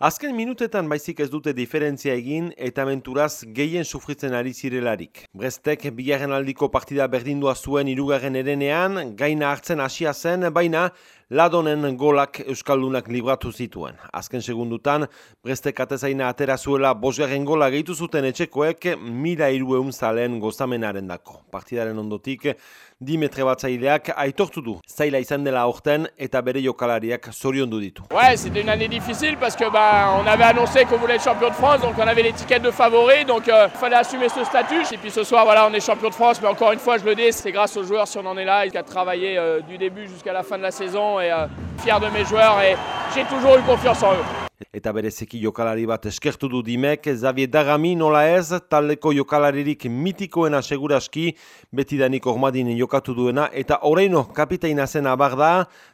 Azken minutetan baizik ez dute diferentzia egin eta menturaz gehien sufritzen ari zirelarik. Brestek bigarren aldiko partida berdindua zuen irugarren erenean, gaina hartzen hasia zen, baina ladonen golak Euskaldunak libratu zituen. Azken segundutan, Brestek atezaina atera zuela bosgarren gola gehitu zuten etxekoek mila irueun zalen gozamenaren dako. Partidaren ondotik, Dimetre batzaileak aitortu du. Zaila izan dela orten eta bere jokalariak zoriondu ditu. Ouais, c'était une année difficile parce que bah, on avait annoncé qu'on voulait être champion de France, donc on avait l'étiquette de favori, donc il euh, fallait assumer ce statut. Et puis ce soir, voilà, on est champion de France, mais encore une fois, je le dis, c'est grâce aux joueurs si on en est là, qui a travaillé euh, du début jusqu'à la fin de la saison et euh, fier de mes joueurs et j'ai toujours eu confiance en eux. Eta berezeki jokalari bat eskertu du dimek, Xavier Dagami nola ez, taldeko jokalaririk mitikoena seguraski, betidanik ormadin jokatu duena, eta oreino kapiteina zen abar da,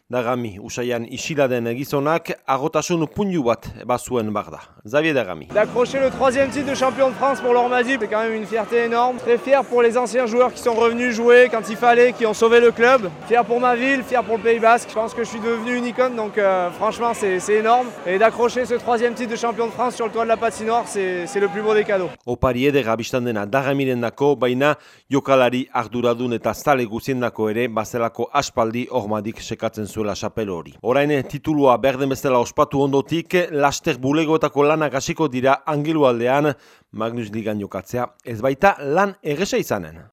Dagami, usaian isiladen gizonak, agotasun punju bat bazuen barda. Xavier Dagami. D'accrocher le troisième titre de champion de France pour l'Ormadi, c'est quand même une fierté énorme. Très fier pour les anciens joueurs qui sont revenus jouer quand il fallait, qui ont sauvé le club. Fier pour ma ville, fier pour le Pays Basque. Je pense que je suis devenu une icône, donc euh, franchement c'est énorme. Et d'accrocher ce troisième titre de champion de France sur le toit de la patinoire, c'est le plus beau des cadeaux. Biztan dena Dagamiren dako, baina jokalari arduradun eta zale guzien dako ere, bazelako aspaldi ormadik sekatzen zuela xapel hori. Orain titulua berden bezala ospatu ondotik, laster bulegoetako lanak hasiko dira angilu aldean, Magnus Ligan jokatzea, ez baita lan egesa izanen.